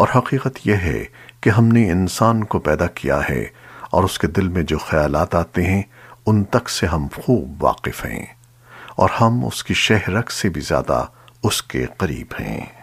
اور حقیقت یہ ہے کہ ہم نے انسان کو پیدا کیا ہے اور اس کے دل میں جو خیالات آتے ہیں، ان تک سے ہم خوب واقف ہیں اور ہم اس کی شہ رکھ سے بھی زیادہ اس کے قریب ہیں۔